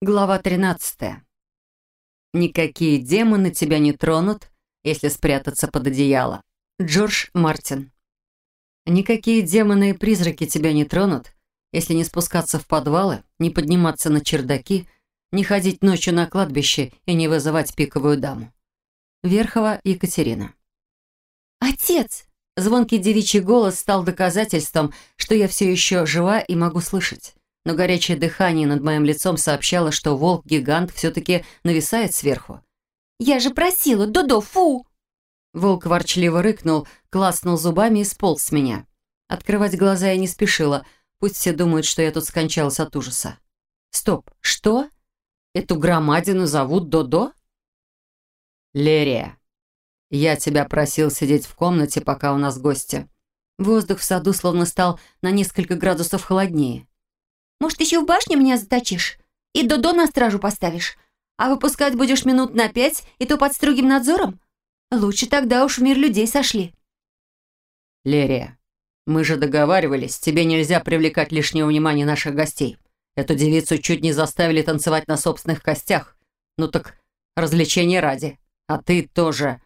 Глава 13. Никакие демоны тебя не тронут, если спрятаться под одеяло. Джордж Мартин. Никакие демоны и призраки тебя не тронут, если не спускаться в подвалы, не подниматься на чердаки, не ходить ночью на кладбище и не вызывать пиковую даму. Верхова Екатерина. «Отец!» Звонкий девичий голос стал доказательством, что я все еще жива и могу слышать но горячее дыхание над моим лицом сообщало, что волк-гигант все-таки нависает сверху. «Я же просила, Додо, фу!» Волк ворчливо рыкнул, класнул зубами и сполз с меня. Открывать глаза я не спешила, пусть все думают, что я тут скончалась от ужаса. «Стоп, что? Эту громадину зовут Додо?» «Лерия, я тебя просил сидеть в комнате, пока у нас гости». Воздух в саду словно стал на несколько градусов холоднее. Может, еще в башню меня заточишь? И Додо на стражу поставишь? А выпускать будешь минут на пять, и то под строгим надзором? Лучше тогда уж в мир людей сошли». «Лерия, мы же договаривались, тебе нельзя привлекать лишнее внимание наших гостей. Эту девицу чуть не заставили танцевать на собственных костях. Ну так развлечение ради. А ты тоже...»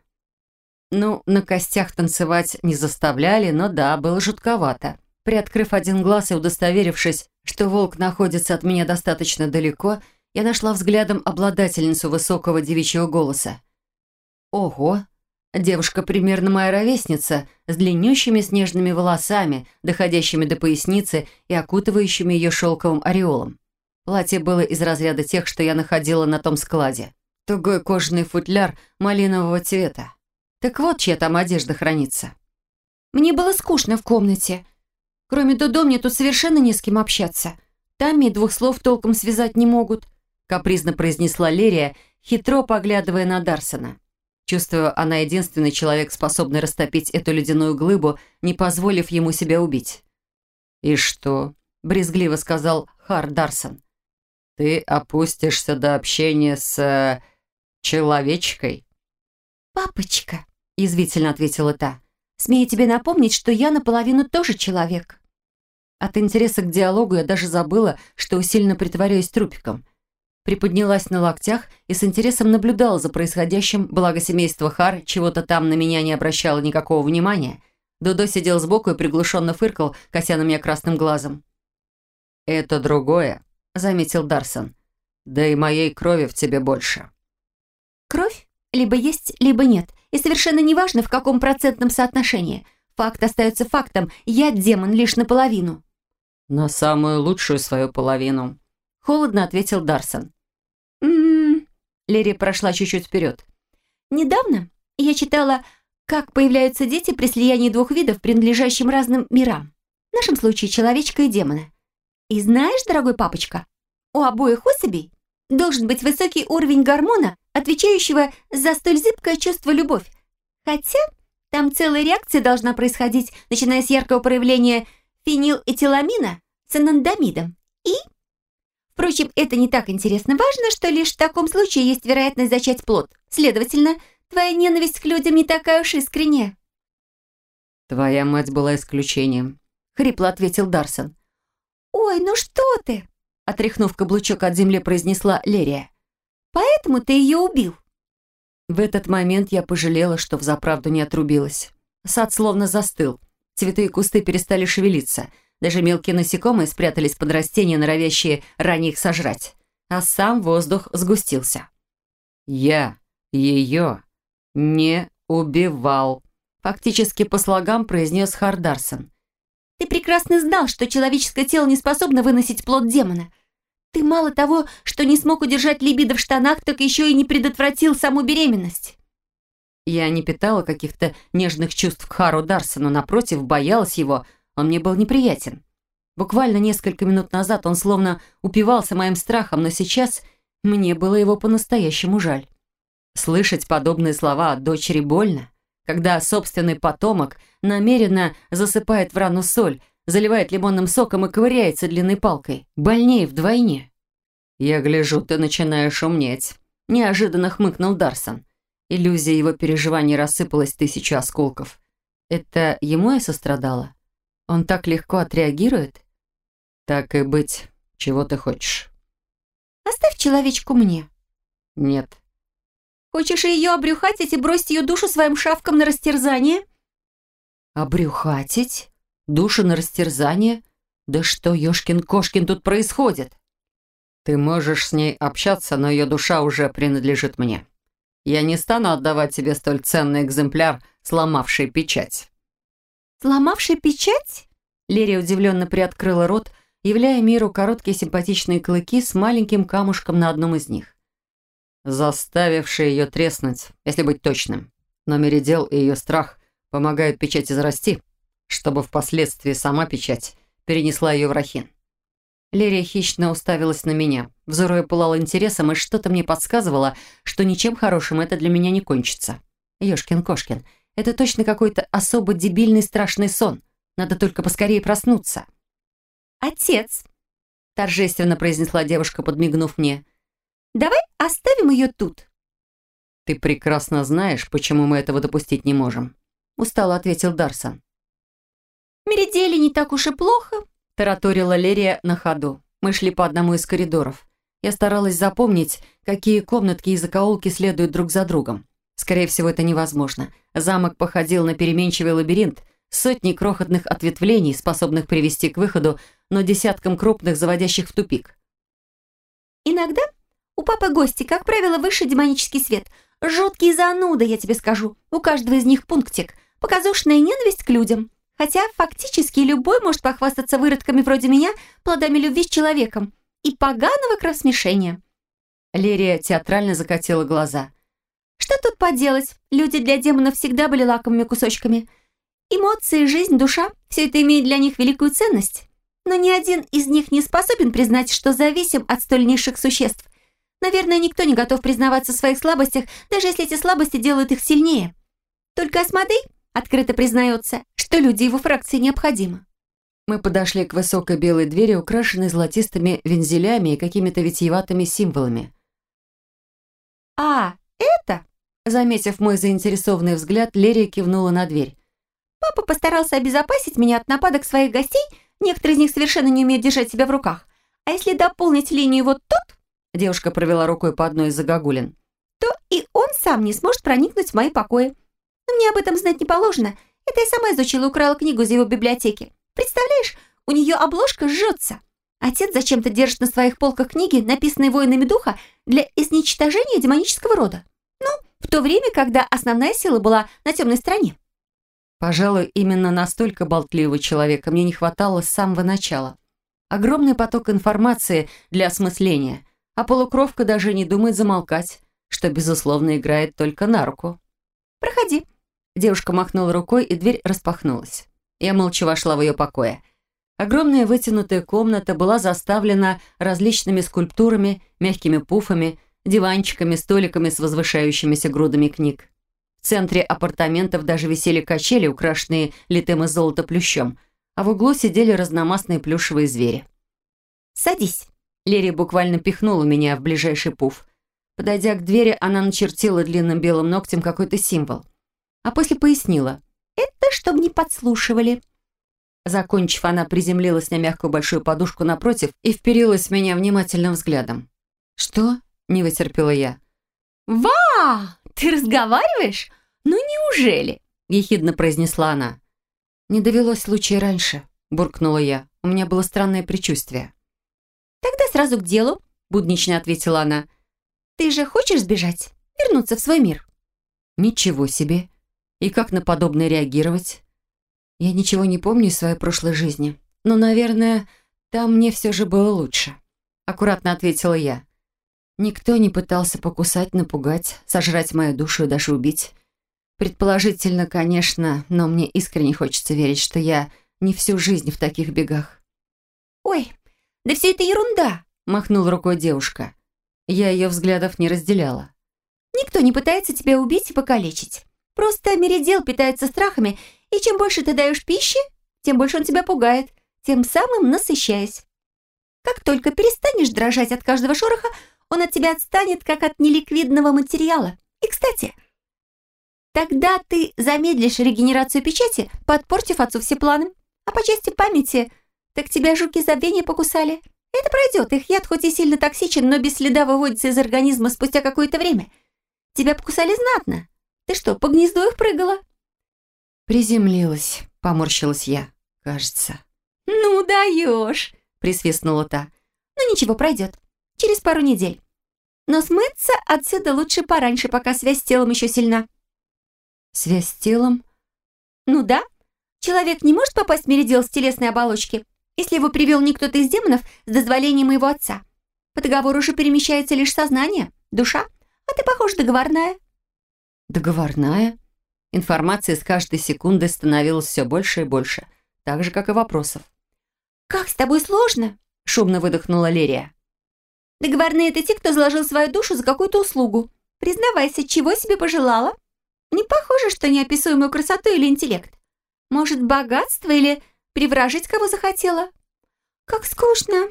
Ну, на костях танцевать не заставляли, но да, было жутковато. Приоткрыв один глаз и удостоверившись, что волк находится от меня достаточно далеко, я нашла взглядом обладательницу высокого девичьего голоса. Ого! Девушка примерно моя ровесница, с длиннющими снежными волосами, доходящими до поясницы и окутывающими ее шелковым ореолом. Платье было из разряда тех, что я находила на том складе. Тугой кожаный футляр малинового цвета. Так вот, чья там одежда хранится. «Мне было скучно в комнате», Кроме Додо мне тут совершенно не с кем общаться. Тамми двух слов толком связать не могут», — капризно произнесла Лерия, хитро поглядывая на Дарсона. Чувствую, она единственный человек, способный растопить эту ледяную глыбу, не позволив ему себя убить. «И что?» — брезгливо сказал Хар Дарсон. «Ты опустишься до общения с... Э, человечкой?» «Папочка», — язвительно ответила та, — «смею тебе напомнить, что я наполовину тоже человек». От интереса к диалогу я даже забыла, что усиленно притворяюсь трупиком. Приподнялась на локтях и с интересом наблюдала за происходящим, благо семейство Хар чего-то там на меня не обращало никакого внимания. Дудо сидел сбоку и приглушенно фыркал, кося на меня красным глазом. «Это другое», — заметил Дарсон. «Да и моей крови в тебе больше». «Кровь? Либо есть, либо нет. И совершенно неважно, в каком процентном соотношении. Факт остается фактом. Я демон лишь наполовину». «На самую лучшую свою половину», — холодно ответил Дарсон. «М-м-м...» Лерри прошла чуть-чуть вперед. «Недавно я читала, как появляются дети при слиянии двух видов, принадлежащим разным мирам. В нашем случае человечка и демона. И знаешь, дорогой папочка, у обоих особей должен быть высокий уровень гормона, отвечающего за столь зыбкое чувство любовь. Хотя там целая реакция должна происходить, начиная с яркого проявления фенилэтиламина с анандамидом. И... Впрочем, это не так интересно. Важно, что лишь в таком случае есть вероятность зачать плод. Следовательно, твоя ненависть к людям не такая уж искренняя. «Твоя мать была исключением», — хрипло ответил Дарсон. «Ой, ну что ты!» — отряхнув каблучок от земли, произнесла Лерия. «Поэтому ты ее убил». В этот момент я пожалела, что взаправду не отрубилась. Сад словно застыл. Цветы и кусты перестали шевелиться. Даже мелкие насекомые спрятались под растения, норовящие ранее их сожрать. А сам воздух сгустился. «Я ее не убивал», фактически по слогам произнес Хардарсон. «Ты прекрасно знал, что человеческое тело не способно выносить плод демона. Ты мало того, что не смог удержать либидо в штанах, так еще и не предотвратил саму беременность». Я не питала каких-то нежных чувств к Хару Дарсону, напротив, боялась его, он мне был неприятен. Буквально несколько минут назад он словно упивался моим страхом, но сейчас мне было его по-настоящему жаль. Слышать подобные слова от дочери больно, когда собственный потомок намеренно засыпает в рану соль, заливает лимонным соком и ковыряется длинной палкой. Больнее вдвойне. «Я гляжу, ты начинаешь умнеть», — неожиданно хмыкнул Дарсон. Иллюзия его переживаний рассыпалась тысячу осколков. Это ему я сострадала? Он так легко отреагирует? Так и быть. Чего ты хочешь? Оставь человечку мне. Нет. Хочешь ее обрюхатить и бросить ее душу своим шавкам на растерзание? Обрюхатить? Душу на растерзание? Да что, ёшкин-кошкин, тут происходит? Ты можешь с ней общаться, но ее душа уже принадлежит мне. Я не стану отдавать тебе столь ценный экземпляр, сломавший печать». «Сломавший печать?» Лерия удивленно приоткрыла рот, являя миру короткие симпатичные клыки с маленьким камушком на одном из них. Заставивший ее треснуть, если быть точным. Но Меридел и ее страх помогают печати зарасти, чтобы впоследствии сама печать перенесла ее в Рахин. Лерия хищно уставилась на меня. Взор ее пылал интересом, и что-то мне подсказывало, что ничем хорошим это для меня не кончится. Ёшкин-кошкин, это точно какой-то особо дебильный страшный сон. Надо только поскорее проснуться. «Отец», — торжественно произнесла девушка, подмигнув мне, «давай оставим ее тут». «Ты прекрасно знаешь, почему мы этого допустить не можем», — устало ответил Дарсон. «Меридели не так уж и плохо», – тараторила Лерия на ходу. Мы шли по одному из коридоров. Я старалась запомнить, какие комнатки и закоулки следуют друг за другом. Скорее всего, это невозможно. Замок походил на переменчивый лабиринт, сотни крохотных ответвлений, способных привести к выходу, но десяткам крупных, заводящих в тупик. «Иногда у папы гости, как правило, высший демонический свет. Жуткие зануды, я тебе скажу. У каждого из них пунктик. Показушная ненависть к людям. Хотя фактически любой может похвастаться выродками вроде меня плодами любви с человеком и поганого кровосмешения. Лерия театрально закатила глаза. Что тут поделать? Люди для демонов всегда были лакомыми кусочками. Эмоции, жизнь, душа – все это имеет для них великую ценность. Но ни один из них не способен признать, что зависим от столь низших существ. Наверное, никто не готов признаваться в своих слабостях, даже если эти слабости делают их сильнее. Только Асмодей открыто признается, что люди его фракции необходимы. Мы подошли к высокой белой двери, украшенной золотистыми вензелями и какими-то витиеватыми символами. «А, это?» Заметив мой заинтересованный взгляд, Лерия кивнула на дверь. «Папа постарался обезопасить меня от нападок своих гостей, некоторые из них совершенно не умеют держать себя в руках. А если дополнить линию вот тут...» Девушка провела рукой по одной из загогулин. «То и он сам не сможет проникнуть в мои покои. Но мне об этом знать не положено. Это я сама изучила и украла книгу из его библиотеки. Представляешь, у нее обложка жжется. Отец зачем-то держит на своих полках книги, написанные воинами духа, для изничтожения демонического рода. Ну, в то время, когда основная сила была на темной стороне. Пожалуй, именно настолько болтливого человека мне не хватало с самого начала. Огромный поток информации для осмысления, а полукровка даже не думает замолкать, что, безусловно, играет только на руку. «Проходи», Девушка махнула рукой, и дверь распахнулась. Я молча вошла в ее покое. Огромная вытянутая комната была заставлена различными скульптурами, мягкими пуфами, диванчиками, столиками с возвышающимися грудами книг. В центре апартаментов даже висели качели, украшенные литым из золота плющом, а в углу сидели разномастные плюшевые звери. «Садись!» Лерия буквально пихнула меня в ближайший пуф. Подойдя к двери, она начертила длинным белым ногтем какой-то символ а после пояснила. «Это чтобы не подслушивали». Закончив, она приземлилась на мягкую большую подушку напротив и вперилась в меня внимательным взглядом. «Что?» — не вытерпела я. «Ва! Ты разговариваешь? Ну неужели?» — ехидно произнесла она. «Не довелось случая раньше», — буркнула я. У меня было странное предчувствие. «Тогда сразу к делу», — буднично ответила она. «Ты же хочешь сбежать? Вернуться в свой мир?» «Ничего себе! И как на подобное реагировать? Я ничего не помню из своей прошлой жизни. Но, наверное, там мне все же было лучше. Аккуратно ответила я. Никто не пытался покусать, напугать, сожрать мою душу и даже убить. Предположительно, конечно, но мне искренне хочется верить, что я не всю жизнь в таких бегах. «Ой, да все это ерунда!» — махнула рукой девушка. Я ее взглядов не разделяла. «Никто не пытается тебя убить и покалечить. Просто меридел питается страхами, и чем больше ты даешь пищи, тем больше он тебя пугает, тем самым насыщаясь. Как только перестанешь дрожать от каждого шороха, он от тебя отстанет, как от неликвидного материала. И, кстати, тогда ты замедлишь регенерацию печати, подпортив отцу все планы. А по части памяти, так тебя жуки забвения покусали. Это пройдет, их яд хоть и сильно токсичен, но без следа выводится из организма спустя какое-то время. Тебя покусали знатно. Ты что, по гнезду их прыгала?» «Приземлилась», — поморщилась я, кажется. «Ну даешь!» — присвистнула та. «Ну ничего, пройдет. Через пару недель. Но смыться отсюда лучше пораньше, пока связь с телом еще сильна». «Связь с телом?» «Ну да. Человек не может попасть в меридел с телесной оболочки, если его привел не кто-то из демонов с дозволения моего отца. По договору уже перемещается лишь сознание, душа, а ты, похоже, договорная». «Договорная?» Информации с каждой секундой становилось все больше и больше, так же, как и вопросов. «Как с тобой сложно?» — шумно выдохнула Лерия. «Договорные — это те, кто заложил свою душу за какую-то услугу. Признавайся, чего себе пожелала? Не похоже, что неописуемую красоту или интеллект. Может, богатство или приворожить кого захотела? Как скучно.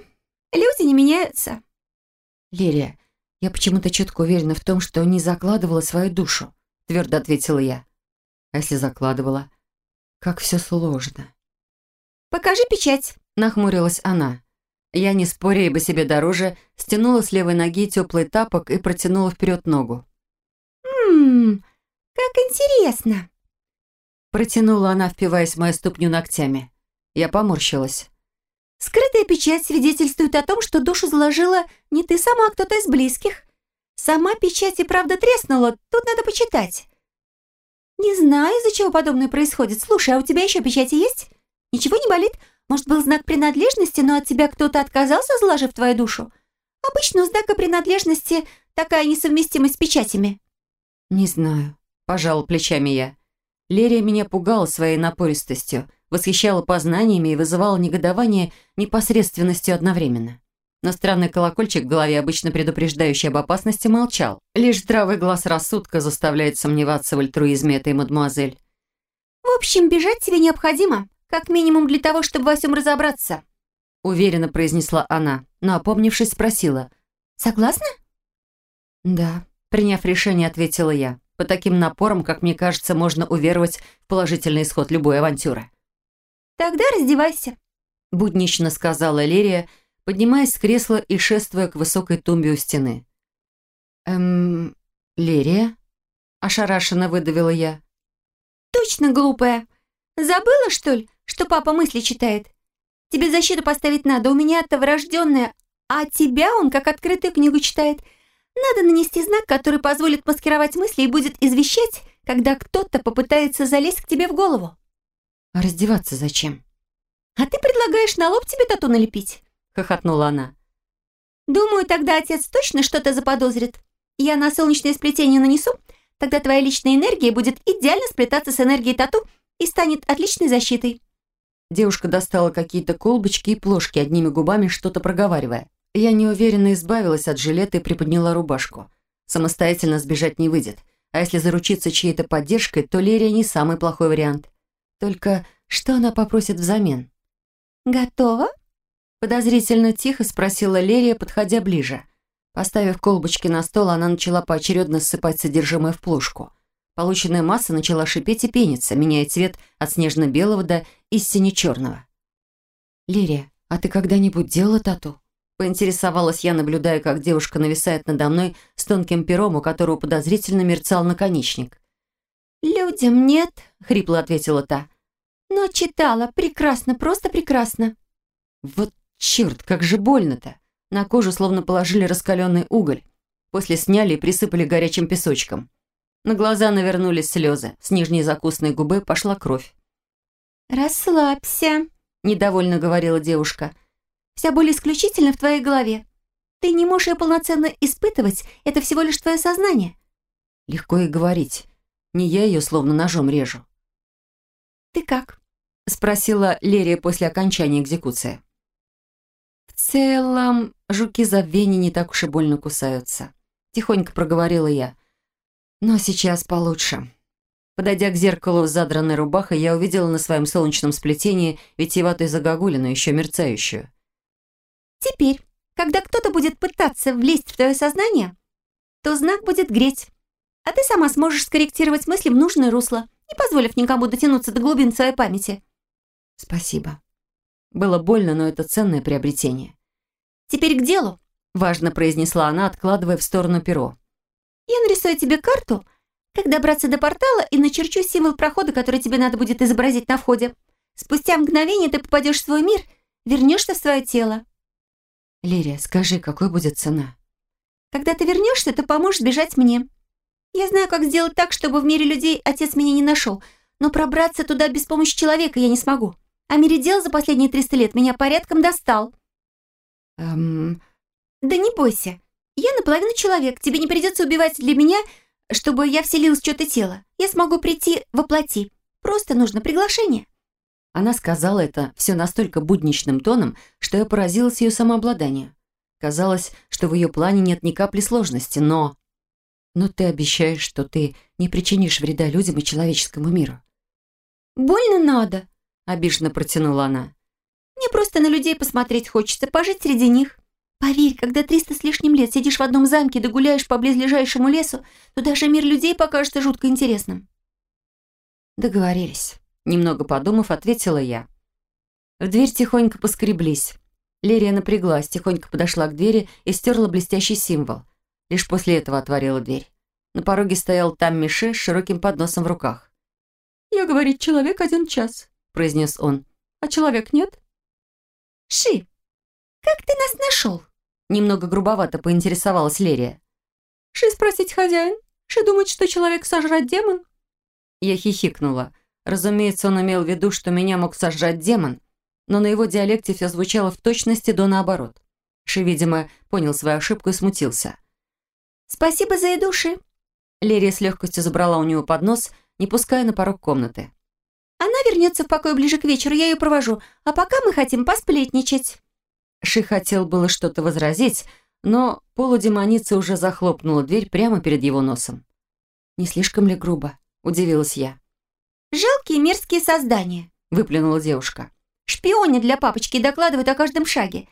Люди не меняются». «Лерия, я почему-то четко уверена в том, что не закладывала свою душу», — твердо ответила я. А если закладывала? Как все сложно. «Покажи печать», — нахмурилась она. Я, не споря, ибо себе дороже, стянула с левой ноги теплый тапок и протянула вперед ногу. «Ммм, как интересно!» Протянула она, впиваясь в мою ступню ногтями. Я поморщилась. «Скрытая печать свидетельствует о том, что душу заложила не ты сама, а кто-то из близких. Сама печать и правда треснула, тут надо почитать. «Не знаю, из-за чего подобное происходит. Слушай, а у тебя еще печати есть? Ничего не болит? Может, был знак принадлежности, но от тебя кто-то отказался, заложив твою душу? Обычно у знака принадлежности такая несовместимость с печатями». «Не знаю», – пожал плечами я. Лерия меня пугала своей напористостью, восхищала познаниями и вызывала негодование непосредственностью одновременно. Но странный колокольчик в голове, обычно предупреждающий об опасности, молчал. Лишь здравый глаз рассудка заставляет сомневаться в альтруизме этой мадемуазель. «В общем, бежать тебе необходимо, как минимум для того, чтобы во всем разобраться», уверенно произнесла она, но, опомнившись, спросила. «Согласна?» «Да», приняв решение, ответила я. По таким напорам, как мне кажется, можно уверовать в положительный исход любой авантюры. «Тогда раздевайся», буднично сказала Лерия, поднимаясь с кресла и шествуя к высокой тумбе у стены. «Эм, Лерия?» – ошарашенно выдавила я. «Точно глупая. Забыла, что ли, что папа мысли читает? Тебе защиту поставить надо, у меня-то врожденная, а тебя он как открытую книгу читает. Надо нанести знак, который позволит маскировать мысли и будет извещать, когда кто-то попытается залезть к тебе в голову». «А раздеваться зачем?» «А ты предлагаешь на лоб тебе тату налепить?» — хохотнула она. «Думаю, тогда отец точно что-то заподозрит. Я на солнечное сплетение нанесу, тогда твоя личная энергия будет идеально сплетаться с энергией тату и станет отличной защитой». Девушка достала какие-то колбочки и плошки, одними губами что-то проговаривая. Я неуверенно избавилась от жилета и приподняла рубашку. Самостоятельно сбежать не выйдет. А если заручиться чьей-то поддержкой, то Лерия не самый плохой вариант. Только что она попросит взамен? «Готова?» Подозрительно тихо спросила Лерия, подходя ближе. Поставив колбочки на стол, она начала поочередно ссыпать содержимое в плошку. Полученная масса начала шипеть и пениться, меняя цвет от снежно-белого до истине черного. «Лерия, а ты когда-нибудь делала тату?» Поинтересовалась я, наблюдая, как девушка нависает надо мной с тонким пером, у которого подозрительно мерцал наконечник. «Людям нет», — хрипло ответила та. «Но читала. Прекрасно, просто прекрасно». «Вот Черт, как же больно-то! На кожу словно положили раскаленный уголь. После сняли и присыпали горячим песочком. На глаза навернулись слезы. С нижней закусной губы пошла кровь. «Расслабься», — недовольно говорила девушка. «Вся боль исключительно в твоей голове. Ты не можешь ее полноценно испытывать, это всего лишь твое сознание». Легко и говорить. Не я ее словно ножом режу. «Ты как?» — спросила Лерия после окончания экзекуции. «В целом, жуки забвения не так уж и больно кусаются», — тихонько проговорила я. «Но сейчас получше». Подойдя к зеркалу с задранной рубахой, я увидела на своем солнечном сплетении витиеватую загогулину, еще мерцающую. «Теперь, когда кто-то будет пытаться влезть в твое сознание, то знак будет греть, а ты сама сможешь скорректировать мысли в нужное русло, не позволив никому дотянуться до глубин своей памяти». «Спасибо», было больно, но это ценное приобретение. Теперь к делу», — важно произнесла она, откладывая в сторону перо. «Я нарисую тебе карту, как добраться до портала и начерчу символ прохода, который тебе надо будет изобразить на входе. Спустя мгновение ты попадешь в свой мир, вернешься в свое тело». «Лирия, скажи, какой будет цена?» «Когда ты вернешься, то поможешь бежать мне. Я знаю, как сделать так, чтобы в мире людей отец меня не нашел, но пробраться туда без помощи человека я не смогу. А Меридел за последние 300 лет меня порядком достал». «Эм...» «Да не бойся. Я наполовину человек. Тебе не придется убивать для меня, чтобы я вселилась в чьё-то тело. Я смогу прийти во плоти. Просто нужно приглашение». Она сказала это все настолько будничным тоном, что я поразилась ее самообладанию. Казалось, что в ее плане нет ни капли сложности, но... Но ты обещаешь, что ты не причинишь вреда людям и человеческому миру. «Больно надо», — обиженно протянула она. «Мне просто на людей посмотреть хочется, пожить среди них. Поверь, когда триста с лишним лет сидишь в одном замке да гуляешь по близлежащему лесу, то даже мир людей покажется жутко интересным». Договорились. Немного подумав, ответила я. В дверь тихонько поскреблись. Лерия напряглась, тихонько подошла к двери и стерла блестящий символ. Лишь после этого отворила дверь. На пороге стоял там Мише с широким подносом в руках. «Я, говорит, человек один час», — произнес он. «А человек нет?» «Ши, как ты нас нашел?» Немного грубовато поинтересовалась Лерия. «Ши спросить хозяин. Ши думает, что человек сожрать демон». Я хихикнула. Разумеется, он имел в виду, что меня мог сожрать демон, но на его диалекте все звучало в точности до наоборот. Ши, видимо, понял свою ошибку и смутился. «Спасибо за еду, Ши». Лерия с легкостью забрала у него поднос, не пуская на порог комнаты. «Она вернется в покой ближе к вечеру, я ее провожу, а пока мы хотим посплетничать». Ши хотел было что-то возразить, но полудемоница уже захлопнула дверь прямо перед его носом. «Не слишком ли грубо?» – удивилась я. «Жалкие мерзкие создания», — выплюнула девушка. «Шпионы для папочки докладывают о каждом шаге.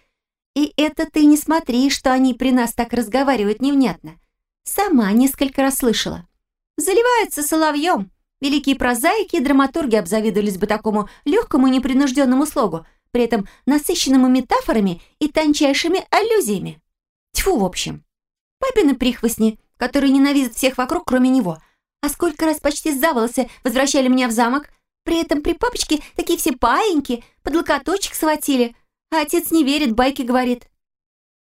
И это ты не смотри, что они при нас так разговаривают невнятно. Сама несколько раз слышала. Заливаются соловьем. Великие прозаики и драматурги обзавидовались бы такому легкому и непринужденному слогу, при этом насыщенному метафорами и тончайшими аллюзиями. Тьфу, в общем. Папины прихвостни, которые ненавидят всех вокруг, кроме него — а сколько раз почти за волосы возвращали меня в замок. При этом при папочке такие все паиньки, под локоточек схватили. А отец не верит, байки говорит.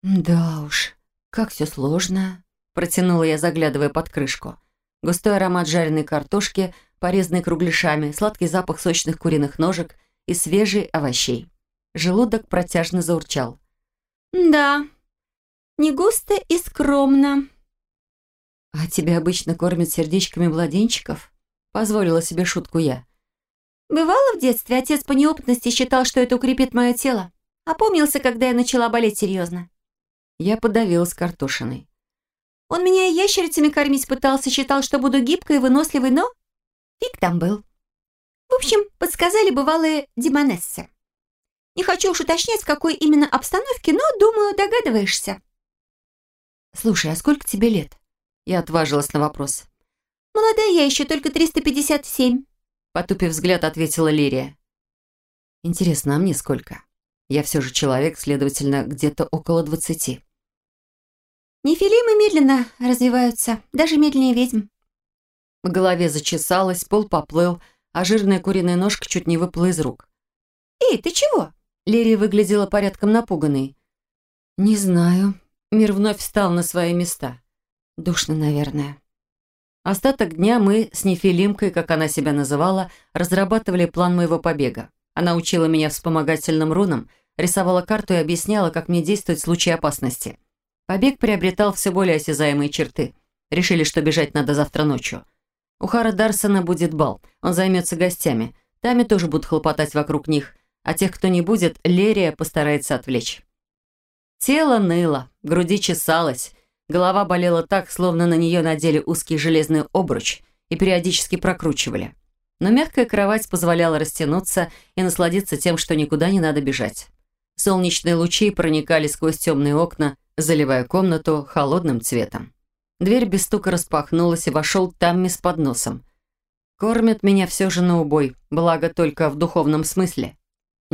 «Да уж, как все сложно», — протянула я, заглядывая под крышку. Густой аромат жареной картошки, порезанной кругляшами, сладкий запах сочных куриных ножек и свежий овощей. Желудок протяжно заурчал. «Да, не густо и скромно», «А тебя обычно кормят сердечками младенчиков?» Позволила себе шутку я. «Бывало в детстве, отец по неопытности считал, что это укрепит мое тело. Опомнился, когда я начала болеть серьезно». Я подавилась картошиной. «Он меня и ящерицами кормить пытался, считал, что буду гибкой и выносливой, но фиг там был. В общем, подсказали бывалые демонессы. Не хочу уж уточнять, в какой именно обстановке, но, думаю, догадываешься». «Слушай, а сколько тебе лет?» Я отважилась на вопрос. «Молодая я еще, только 357», потупив взгляд, ответила Лирия. «Интересно, а мне сколько? Я все же человек, следовательно, где-то около двадцати». «Нефилимы медленно развиваются, даже медленнее ведьм». В голове зачесалось, пол поплыл, а жирная куриная ножка чуть не выпала из рук. «Эй, ты чего?» Лирия выглядела порядком напуганной. «Не знаю». Мир вновь встал на свои места. Душно, наверное. Остаток дня мы с Нефилимкой, как она себя называла, разрабатывали план моего побега. Она учила меня вспомогательным рунам, рисовала карту и объясняла, как мне действовать в случае опасности. Побег приобретал все более осязаемые черты. Решили, что бежать надо завтра ночью. У Хара Дарсона будет бал, он займется гостями. Тами тоже будут хлопотать вокруг них, а тех, кто не будет, Лерия постарается отвлечь. Тело ныло, груди чесалось, Голова болела так, словно на нее надели узкий железный обруч и периодически прокручивали. Но мягкая кровать позволяла растянуться и насладиться тем, что никуда не надо бежать. Солнечные лучи проникали сквозь темные окна, заливая комнату холодным цветом. Дверь без стука распахнулась, и вошел Тамми с подносом. Кормят меня все же на убой, благо только в духовном смысле.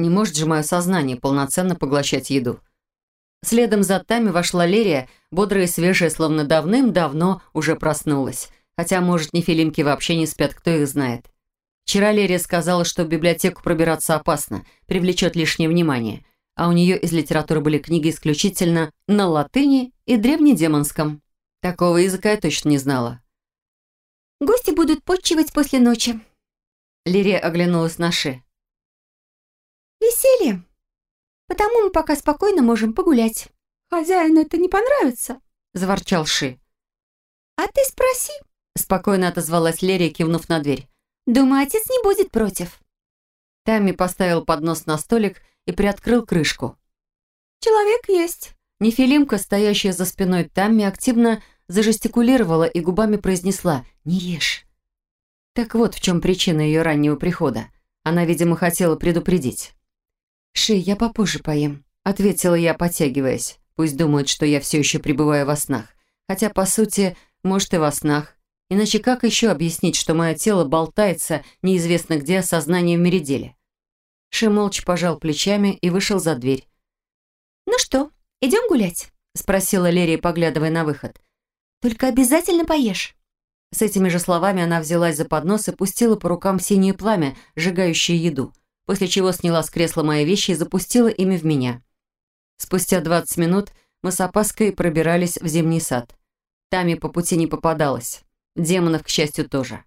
Не может же мое сознание полноценно поглощать еду. Следом за Тами вошла Лерия, бодрая и свежая, словно давным-давно уже проснулась. Хотя, может, нефилимки вообще не спят, кто их знает. Вчера Лерия сказала, что в библиотеку пробираться опасно, привлечет лишнее внимание. А у нее из литературы были книги исключительно на латыни и древнедемонском. Такого языка я точно не знала. «Гости будут почивать после ночи». Лирия оглянулась на Ши. «Веселье. Потому мы пока спокойно можем погулять». «Хозяину это не понравится», — заворчал Ши. «А ты спроси», — спокойно отозвалась Лерия, кивнув на дверь. «Думаю, отец не будет против». Тамми поставил поднос на столик и приоткрыл крышку. «Человек есть». Нефилимка, стоящая за спиной Тамми, активно зажестикулировала и губами произнесла «Не ешь». Так вот в чем причина ее раннего прихода. Она, видимо, хотела предупредить. «Ши, я попозже поем», — ответила я, потягиваясь. Пусть думают, что я все еще пребываю во снах. Хотя, по сути, может и во снах. Иначе как еще объяснить, что мое тело болтается неизвестно где, сознание в мериделе? Ши молча пожал плечами и вышел за дверь. «Ну что, идем гулять?» — спросила Лерия, поглядывая на выход. «Только обязательно поешь». С этими же словами она взялась за поднос и пустила по рукам синее пламя, сжигающее еду, после чего сняла с кресла мои вещи и запустила ими в меня. Спустя 20 минут мы с опаской пробирались в зимний сад. Тами по пути не попадалось. Демонов, к счастью, тоже.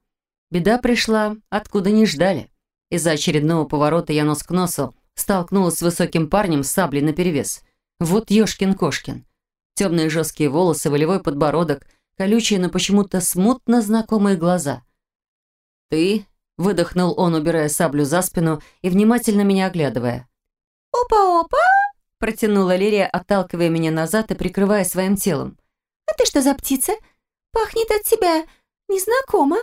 Беда пришла, откуда не ждали. Из-за очередного поворота я нос к носу столкнулась с высоким парнем с саблей наперевес. Вот ёшкин-кошкин. Темные жесткие волосы, волевой подбородок, колючие, но почему-то смутно знакомые глаза. «Ты?» — выдохнул он, убирая саблю за спину и внимательно меня оглядывая. «Опа-опа!» — протянула Лирия, отталкивая меня назад и прикрывая своим телом. «А ты что за птица? Пахнет от тебя незнакомо».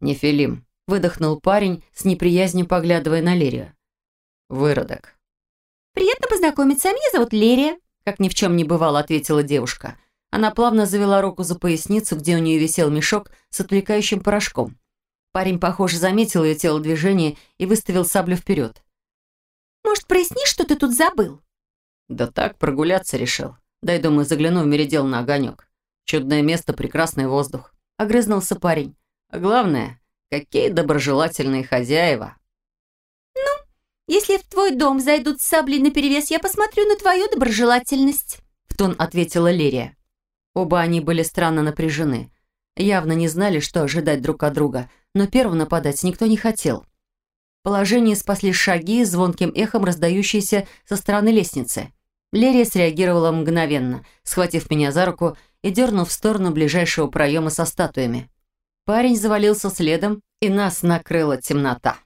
«Нефилим», выдохнул парень, с неприязнью поглядывая на Лерию. «Выродок». «Приятно познакомиться, меня зовут Лерия», как ни в чем не бывало, ответила девушка. Она плавно завела руку за поясницу, где у нее висел мешок с отвлекающим порошком. Парень, похоже, заметил ее телодвижение и выставил саблю вперед. «Может, прояснишь, что ты тут забыл?» «Да так, прогуляться решил. Дай, думаю, загляну в меридел на огонек. Чудное место, прекрасный воздух». Огрызнулся парень. «А главное, Какие доброжелательные хозяева. Ну, если в твой дом зайдут с саблей наперевес, я посмотрю на твою доброжелательность. В тон ответила Лирия. Оба они были странно напряжены. Явно не знали, что ожидать друг от друга, но первым нападать никто не хотел. Положение спасли шаги, звонким эхом раздающиеся со стороны лестницы. Лерия среагировала мгновенно, схватив меня за руку и дернув в сторону ближайшего проема со статуями. Парень завалился следом, и нас накрыла темнота.